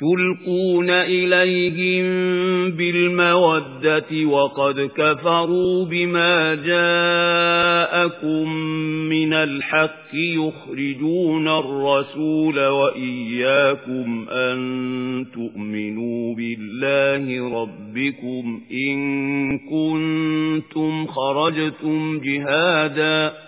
تلقون إليهم بالمودة وقد كفروا بما جاءكم من الحق يخرجون الرسول وإياكم أن تؤمنوا بالله ربكم إن كنتم خرجتم جهادا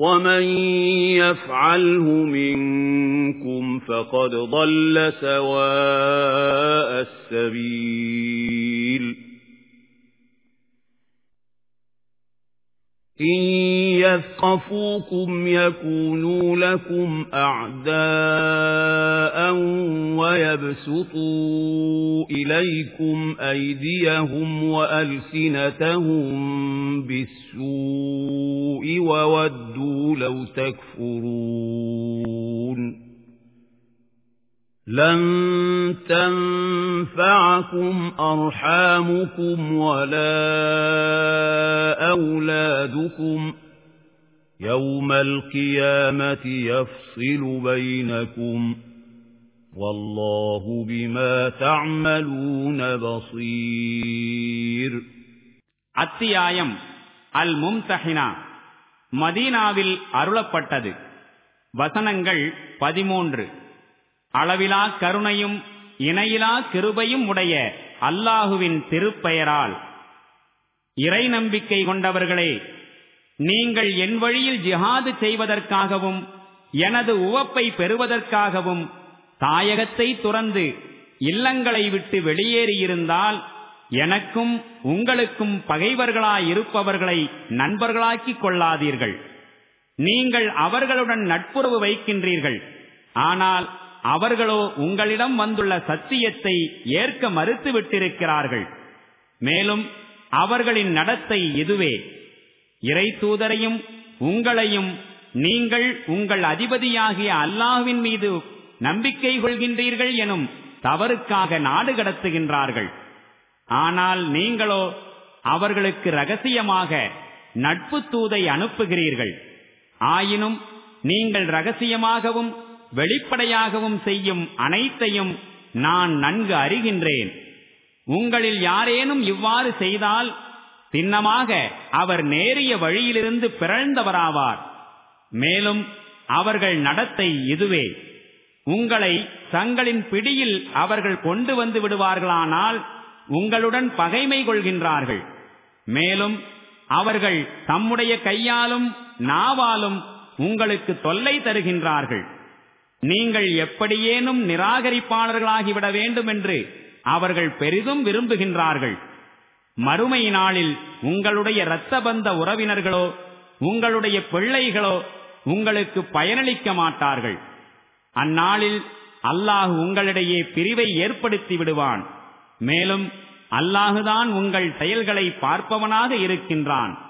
ومن يفعله منكم فقد ضل سواء السبيل إن يثقفوكم يكونوا لكم أعداء ويبسطوا إليكم أيديهم وألسنتهم بالسوء وودوا لو تكفرون لن تنفعكم أرحامكم ولا أولادكم يوم القيامة يفصل بينكم والله بما تعملون بصير அத்தியாயம் அல் மும்தஹினா மதீனாவில் அருளப்பட்டது வசனங்கள் பதிமூன்று அளவிலா கருணையும் இணையிலா கிருபையும் உடைய அல்லாஹுவின் திருப்பெயரால். இறை நம்பிக்கை கொண்டவர்களே நீங்கள் என் வழியில் ஜிஹாது செய்வதற்காகவும் எனது உவப்பை பெறுவதற்காகவும் தாயகத்தை துறந்து இல்லங்களை விட்டு வெளியேறியிருந்தால் எனக்கும் உங்களுக்கும் பகைவர்களாயிருப்பவர்களை நண்பர்களாக்கிக் கொள்ளாதீர்கள். நீங்கள் அவர்களுடன் நட்புறவு வைக்கின்றீர்கள். ஆனால் அவர்களோ உங்களிடம் வந்துள்ள சத்தியத்தை ஏற்க மறுத்து விட்டிருக்கிறார்கள் மேலும் அவர்களின் நடத்தை இதுவே. இறை தூதரையும் உங்களையும் நீங்கள் உங்கள் அதிபதியாகிய அல்லாஹுவின் மீது நம்பிக்கை கொள்கின்றீர்கள் எனும் தவறுக்காக நாடு கடத்துகின்றார்கள். ஆனால் நீங்களோ அவர்களுக்கு ரகசியமாக நட்பு தூதை அனுப்புகிறீர்கள். ஆயினும் நீங்கள் ரகசியமாகவும் வெளிப்படையாகவும் செய்யும் அனைத்தையும் நான் நன்கு அறிகின்றேன். உங்களில் யாரேனும் இவ்வாறு செய்தால் சின்னமாக அவர் நேரிய வழியிலிருந்து பிறழ்ந்தவராவார். மேலும் அவர்கள் நடத்தை இதுவே. உங்களை தங்களின் பிடியில் அவர்கள் கொண்டு வந்து விடுவார்களானால் உங்களுடன் பகைமை கொள்கின்றார்கள். மேலும் அவர்கள் தம்முடைய கையாலும் நாவாலும் உங்களுக்கு தொல்லை தருகின்றார்கள். நீங்கள் எப்படியேனும் நிராகரிப்பாளர்களாகிவிட வேண்டும் என்று அவர்கள் பெரிதும் விரும்புகின்றார்கள். மறுமை நாளில் உங்களுடைய இரத்த பந்த உறவினர்களோ உங்களுடைய பிள்ளைகளோ உங்களுக்கு பயனளிக்க மாட்டார்கள். அந்நாளில் அல்லாஹ் உங்களிடையே பிரிவை ஏற்படுத்தி விடுவான். மேலும் அல்லாஹுதான் உங்கள் செயல்களை பார்ப்பவனாக இருக்கின்றான்.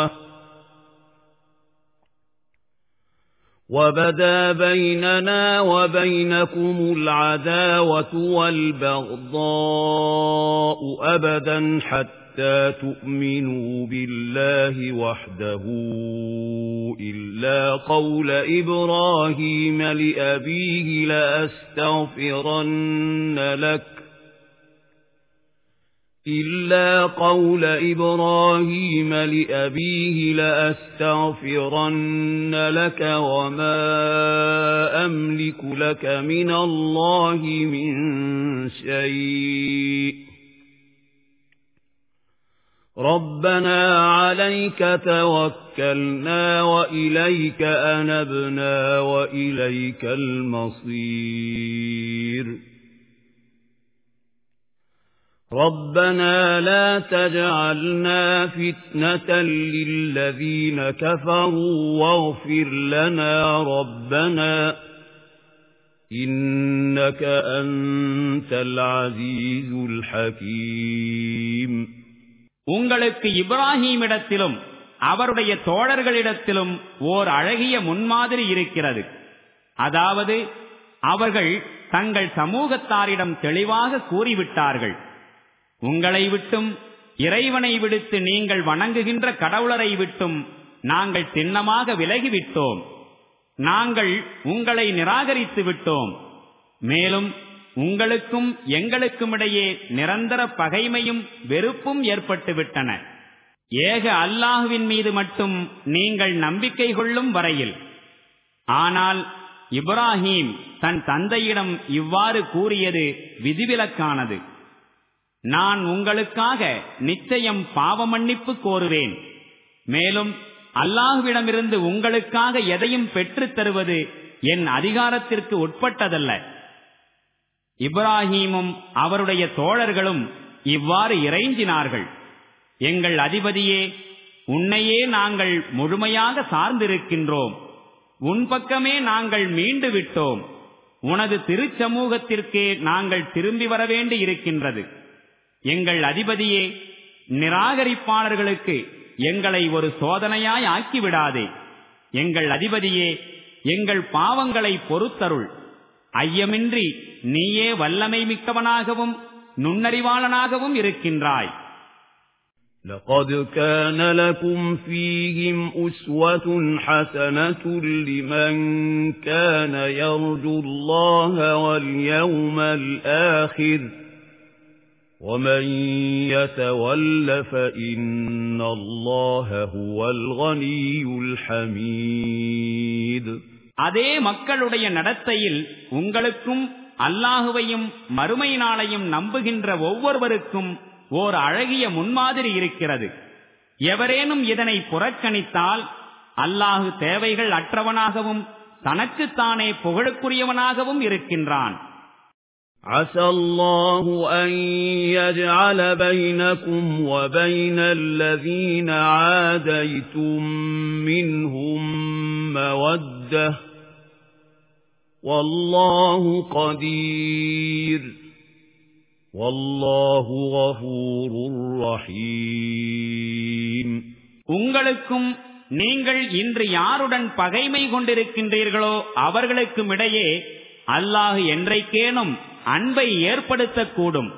وَبَدَا بَيْنَنَا وَبَيْنَكُمُ الْعَدَاوَةُ وَالْبَغْضَاءُ أَبَدًا حَتَّى تُؤْمِنُوا بِاللَّهِ وَحْدَهُ إِلَّا قَوْلَ إِبْرَاهِيمَ لِأَبِيهِ لَأَسْتَغْفِرَنَّ لَكَ إِلَّا قَوْلَ إِبْرَاهِيمَ لِأَبِيهِ لَأَسْتَغْفِرَنَّ لَكَ وَمَا أَمْلِكُ لَكَ مِنَ اللَّهِ مِنْ شَيْءٍ رَبَّنَا عَلَيْكَ تَوَكَّلْنَا وَإِلَيْكَ أَنَبْنَا وَإِلَيْكَ الْمَصِيرُ رَبَّنَا لَا تَجْعَلْنَا فِتْنَةً لِلَّذِينَ كَفَرُوا وَاغْفِرْ لَنَا رَبَّنَا إِنَّكَ أَنْتَ الْعَزِيزُ الْحَكِيمُ உங்களுக்கு இப்ராஹீமிடத்திலும் அவருடைய தோழர்களிடத்திலும் ஓர் அழகிய முன்மாதிரி இருக்கிறது அதாவது அவர்கள் தங்கள் சமூகத்தாரிடம் தெளிவாக கூறிவிட்டார்கள் உங்களை விட்டும் இறைவனை விடுத்து நீங்கள் வணங்குகின்ற கடவுளரை விட்டும் நாங்கள் சின்னமாக விலகிவிட்டோம். நாங்கள் உங்களை நிராகரித்து விட்டோம். மேலும் உங்களுக்கும் எங்களுக்கும் இடையே நிரந்தர பகைமையும் வெறுப்பும் ஏற்பட்டுவிட்டன ஏக அல்லாஹுவின் மீது மட்டும் நீங்கள் நம்பிக்கை கொள்ளும் வரையில். ஆனால் இப்ராஹீம் தன் தந்தையிடம் இவ்வாறு கூறியது விதிவிலக்கானது. நான் உங்களுக்காக நிச்சயம் பாவ மன்னிப்பு கோருவேன். மேலும் அல்லாஹுவிடமிருந்து உங்களுக்காக எதையும் பெற்றுத் தருவது என் அதிகாரத்திற்கு உட்பட்டதல்ல. இப்ராஹீமும் அவருடைய தோழர்களும் இவ்வாறு இறைஞ்சினார்கள். எங்கள் அதிபதியே உன்னையே நாங்கள் முழுமையாக சார்ந்திருக்கின்றோம். உன் பக்கமே நாங்கள் மீண்டு விட்டோம். உனது திருச்சமூகத்திற்கே நாங்கள் திரும்பி வர வேண்டி இருக்கின்றது எங்கள் அதிபதியே நிராகரிப்பாளர்களுக்கு எங்களை ஒரு சோதனையாய் ஆக்கிவிடாதே எங்கள் அதிபதியே எங்கள் பாவங்களை பொறுத்தருள் ஐயமின்றி நீயே வல்லமை மிக்கவனாகவும் நுண்ணறிவாளனாகவும் இருக்கின்றாய் لقد كان لكم فيهم أسوة حسنة لمن كان يرجو الله واليوم الآخر ومن يتول فإن الله هو الغني الحميد அதே மக்களுடைய நடத்தையில் உங்களுக்கும் அல்லாஹுவையும் மறுமை நாளையும் நம்புகின்ற ஒவ்வொருவருக்கும் ஓர் அழகிய முன்மாதிரி இருக்கிறது எவரேனும் இதனை புறக்கணித்தால் அல்லாஹு தேவைகள் அற்றவனாகவும் தனக்குத்தானே புகழுக்குரியவனாகவும் இருக்கின்றான் عسى الله أن يجعل بينكم وبين الذين عاديتم منهم مودة والله قدير والله غفور رحيم உங்களுக்கும் நீங்கள் இன்று யாருடன் பகைமை கொண்டிருக்கின்றீர்களோ அவர்களுக்கும் இடையே அல்லாஹ் என்றைக்கேனும் அன்பை ஏற்படுத்தக்கூடும்.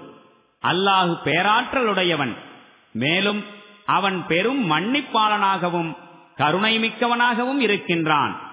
அல்லாஹு பேராற்றலுடையவன். மேலும் அவன் பெரும் மன்னிப்பாளனாகவும் கருணை மிக்கவனாகவும் இருக்கின்றான்.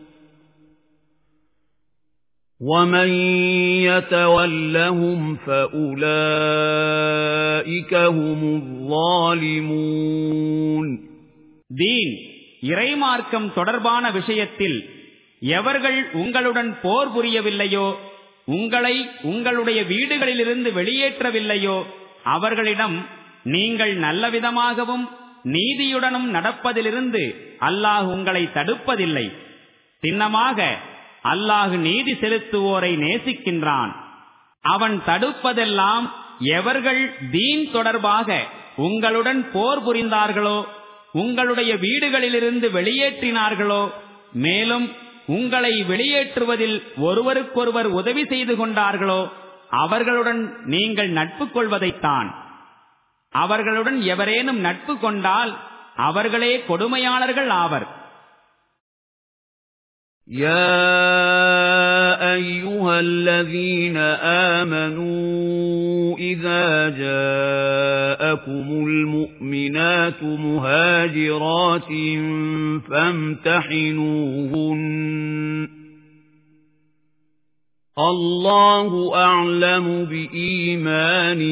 وَمَن يَتَوَلَّهُمْ فَأُولَئِكَ هُمُ الظَّالِمُونَ தீன் இறைமார்க்கம் தொடர்பான விஷயத்தில் எவர்கள் உங்களுடன் போர் புரியவில்லையோ உங்களை உங்களுடைய வீடுகளிலிருந்து வெளியேற்றவில்லையோ அவர்களிடம் நீங்கள் நல்லவிதமாகவும் நீதியுடனும் நடப்பதிலிருந்து அல்லாஹ் உங்களை தடுப்பதில்லை சின்னமாக அல்லாஹு நீதி செலுத்துவோரை நேசிக்கின்றான். அவன் தடுப்பதெல்லாம் எவர்கள் தீன் தொடர்பாக உங்களுடன் போர் புரிந்தார்களோ உங்களுடைய வீடுகளிலிருந்து வெளியேற்றினார்களோ மேலும் உங்களை வெளியேற்றுவதில் ஒருவருக்கொருவர் உதவி செய்து கொண்டார்களோ அவர்களுடன் நீங்கள் நட்பு கொள்வதைத்தான். அவர்களுடன் எவரேனும் நட்பு கொண்டால் அவர்களே கொடுமையாளர்கள் ஆவர். يا أيها الذين آمنوا إذا جاءكم المؤمنات مهاجرات فامتحنوهن الله أعلم بإيمانهن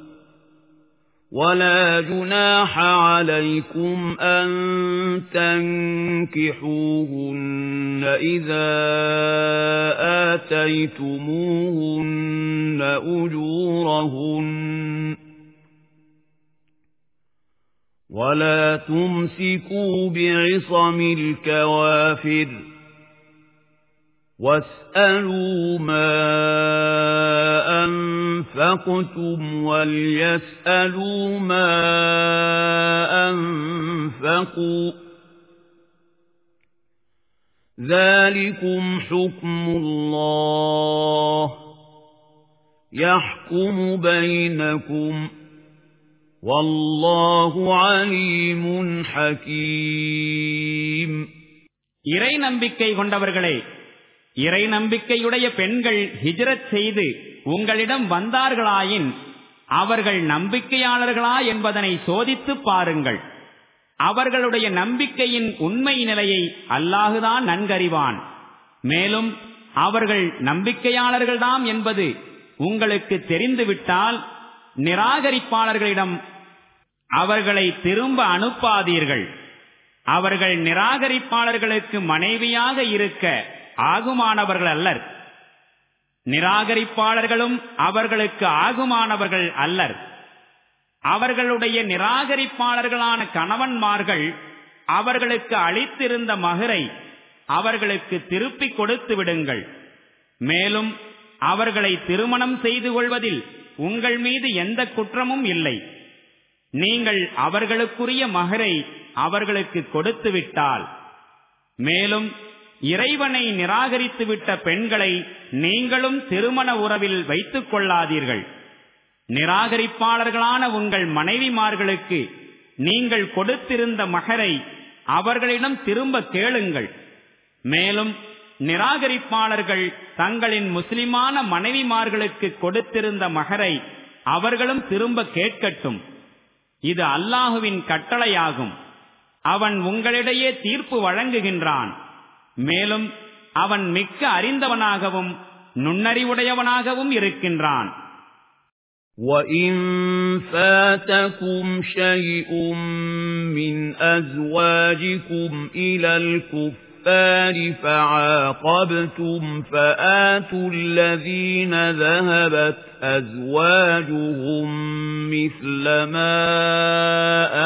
وَلَا جُنَاحَ عَلَيْكُمْ أَن تَنكِحُوهُنَّ إِذَا آتَيْتُمُوهُنَّ أُجُورَهُنَّ وَلَا تُمْسِكُوا بِعِصَمِ الْكَوَافِرِ وَاسْأَلُوا مَا أَنفَقْتُمْ وَلْيَسْأَلُوا مَا أَنفَقُوا ذَلِكُمْ حُكْمُ اللَّهِ يَحْكُمُ بَيْنَكُمْ وَاللَّهُ عَلِيمٌ حَكِيمٌ இறை நம்பிக்கை கொண்டவர்களே இறை நம்பிக்கையுடைய பெண்கள் ஹிஜ்ரத் செய்து உங்களிடம் வந்தார்களாயின் அவர்கள் நம்பிக்கையாளர்களா என்பதனை சோதித்து பாருங்கள். அவர்களுடைய நம்பிக்கையின் உண்மை நிலையை அல்லாஹுதான் நன்கறிவான். மேலும் அவர்கள் நம்பிக்கையாளர்கள்தாம் என்பது உங்களுக்கு தெரிந்துவிட்டால் நிராகரிப்பாளர்களிடம் அவர்களை திரும்ப அனுப்பாதீர்கள். அவர்கள் நிராகரிப்பாளர்களுக்கு மனைவியாக இருக்க ஆகுமானவர்கள் அல்லர். நிராகரிப்பாளர்களும் அவர்களுக்கு ஆகுமானவர்கள் அல்லர். அவர்களுடைய நிராகரிப்பாளர்களான கணவன்மார்கள் அவர்களுக்கு அளித்திருந்த மகரை அவர்களுக்கு திருப்பி கொடுத்து விடுங்கள். மேலும் அவர்களை திருமணம் செய்து கொள்வதில் உங்கள் மீது எந்த குற்றமும் இல்லை. நீங்கள் அவர்களுக்குரிய மகரை அவர்களுக்கு கொடுத்து விட்டால். மேலும் இறைவனை நிராகரித்துவிட்ட பெண்களை நீங்களும் திருமண உறவில் வைத்துக் கொள்ளாதீர்கள். நிராகரிப்பாளர்களான உங்கள் மனைவிமார்களுக்கு நீங்கள் கொடுத்திருந்த மகரை அவர்களிடம் திரும்ப கேளுங்கள். மேலும் நிராகரிப்பாளர்கள் தங்களின் முஸ்லிமான மனைவிமார்களுக்கு கொடுத்திருந்த மகரை அவர்களும் திரும்ப கேட்கட்டும். இது அல்லாஹுவின் கட்டளையாகும். அவன் உங்களிடையே தீர்ப்பு வழங்குகின்றான். மேலும் அவன் மிக்க அறிந்தவனாகவும் நுண்ணறிவுடையவனாகவும் இருக்கின்றான் وَإِن فَاتَكُمْ شَيْءٌ مِّنْ أَزْوَاجِكُمْ إِلَى الْكُفَّارِ فَعَاقَبْتُمْ فَآتُوا الَّذِينَ ذَهَبَتْ أَزْوَاجُهُم مِّثْلَ مَا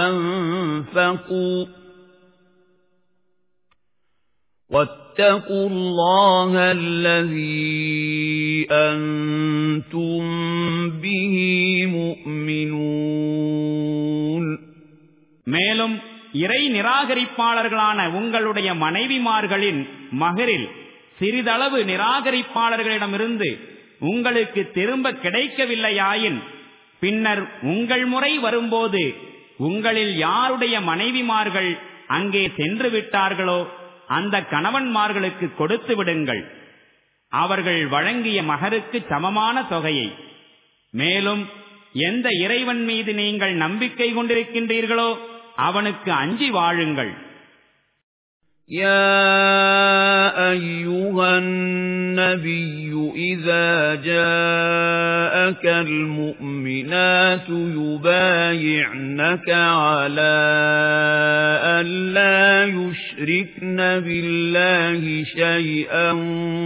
أَنفَقُوا وَاتَّقُوا اللَّهَ الَّذِي أَنتُم بِهِ مُؤْمِنُونَ மேலும் இறை நிராகரிப்பாளர்களான உங்களுடைய மனைவிமார்களின் மகரில் சிறிதளவு நிராகரிப்பாளர்களிடமிருந்து உங்களுக்கு திரும்ப கிடைக்கவில்லையாயின் பின்னர் உங்கள் முறை வரும்போது உங்களில் யாருடைய மனைவிமார்கள் அங்கே சென்று விட்டார்களோ அந்த கணவன்மார்களுக்கு கொடுத்து விடுங்கள். அவர்கள் வழங்கிய மகருக்கு சமமான தொகையை. மேலும் எந்த இறைவன் மீது நீங்கள் நம்பிக்கை கொண்டிருக்கின்றீர்களோ அவனுக்கு அஞ்சி வாழுங்கள். يا أيها النبي إذا جاءك المؤمنات يبايعنك على أن لا يشركن بالله شيئا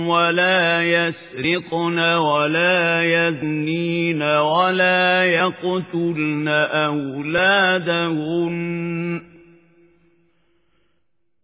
ولا يسرقن ولا يزنين ولا يقتلن أولادهن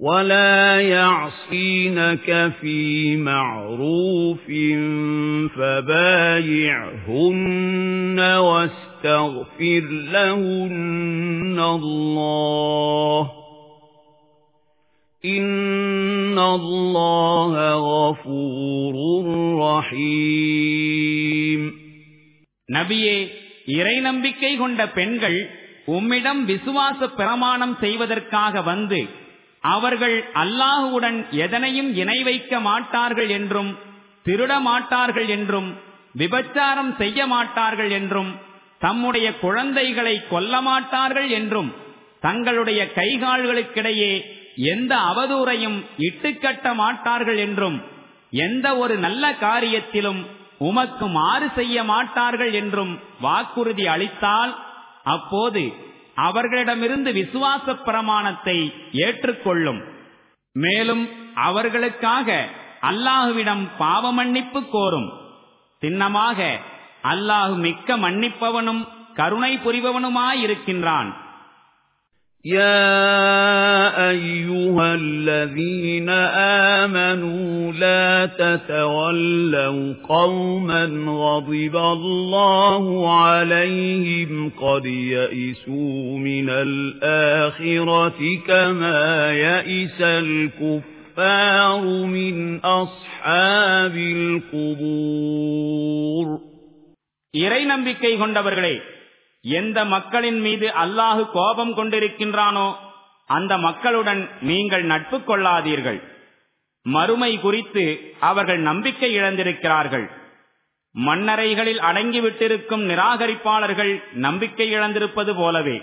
ولا يعصينك في معروف فبايعهن واستغفر لهن الله إن الله غفور رحيم நபியே இறை நம்பிக்கை கொண்ட பெண்கள் உம்மிடம் விசுவாச பிரமாணம் செய்வதற்காக வந்து அவர்கள் அல்லாஹுவுடன் எதனையும் இணை வைக்க மாட்டார்கள் என்றும் திருட மாட்டார்கள் என்றும் விபச்சாரம் செய்ய மாட்டார்கள் என்றும் தம்முடைய குழந்தைகளை கொல்ல மாட்டார்கள் என்றும் தங்களுடைய கைகால்களுக்கிடையே எந்த அவதூறையும் இட்டுக்கட்ட மாட்டார்கள் என்றும் எந்த ஒரு நல்ல காரியத்திலும் உமக்கு மாறு செய்ய மாட்டார்கள் என்றும் வாக்குறுதி அளித்தால் அப்போது அவர்களிடமிருந்து விசுவாச பிரமாணத்தை ஏற்றுக்கொள்ளும். மேலும் அவர்களுக்காக அல்லாஹுவிடம் பாவ மன்னிப்பு கோரும். சின்னமாக அல்லாஹு மிக்க மன்னிப்பவனும் கருணை புரிபவனுமாயிருக்கின்றான். يا أيها الذين آمنوا لا تتولوا قوما غضب الله عليهم قد يئسوا من الآخرة كما يئس الكفار من أصحاب القبور இறை நம்பிக்கை கொண்டவர்களே எந்த மக்களின் மீது அல்லாஹு கோபம் கொண்டிருக்கின்றானோ அந்த மக்களுடன் நீங்கள் நட்பு கொள்ளாதீர்கள். மறுமை குறித்து அவர்கள் நம்பிக்கை இழந்திருக்கிறார்கள். மன்னரைகளில் அடங்கிவிட்டிருக்கும் நிராகரிப்பாளர்கள் நம்பிக்கை இழந்திருப்பது போலவே.